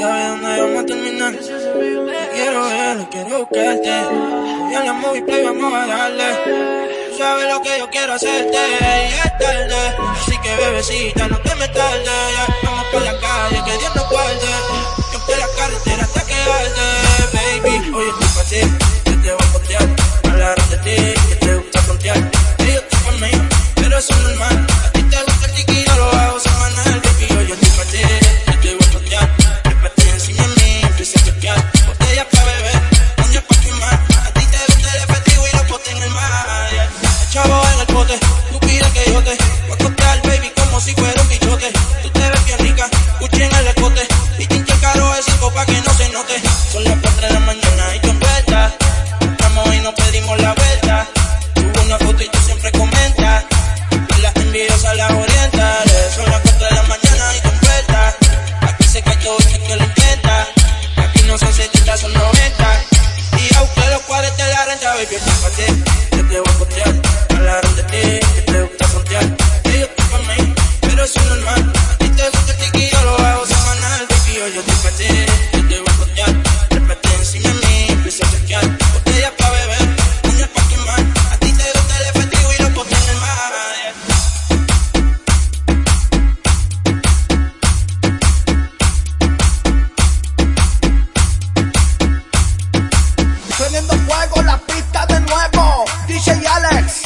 ¿Sabes dónde vamos a terminar? quiero ver, quiero buscarte. Y en la movie play vamos a darle. Tú sabes lo que yo quiero hacerte. Y es tarde. Así que bebecita, no te me. Pote, tú pides que yo te voy a contear, baby, como si fuera un bichote. Tú te ves bien rica, cuchi en el escote. Y tinche el carro de cinco pa' que no se note. Son las 4 de la mañana y tú. Entramos y nos pedimos la vuelta. Tuvo una foto y tú siempre comentas. Y las envidiosas las orientan. Son las 4 de la mañana y tú. Aquí se cayó el que lo intenta. Aquí no son 70, son 90. Y aunque los cuadres te la renta, baby, ti. Yo te voy a costear. A ti te gusta el lo hago semanal. Baby, yo, yo estoy pa' ti. Yo te voy a costear. Repete mí, empieza a chequear. Botella pa' beber, uñas pa' quemar. A ti te gusta el efectivo y los potes en el mar. Prendiendo fuego la pista de nuevo. DJ Alex,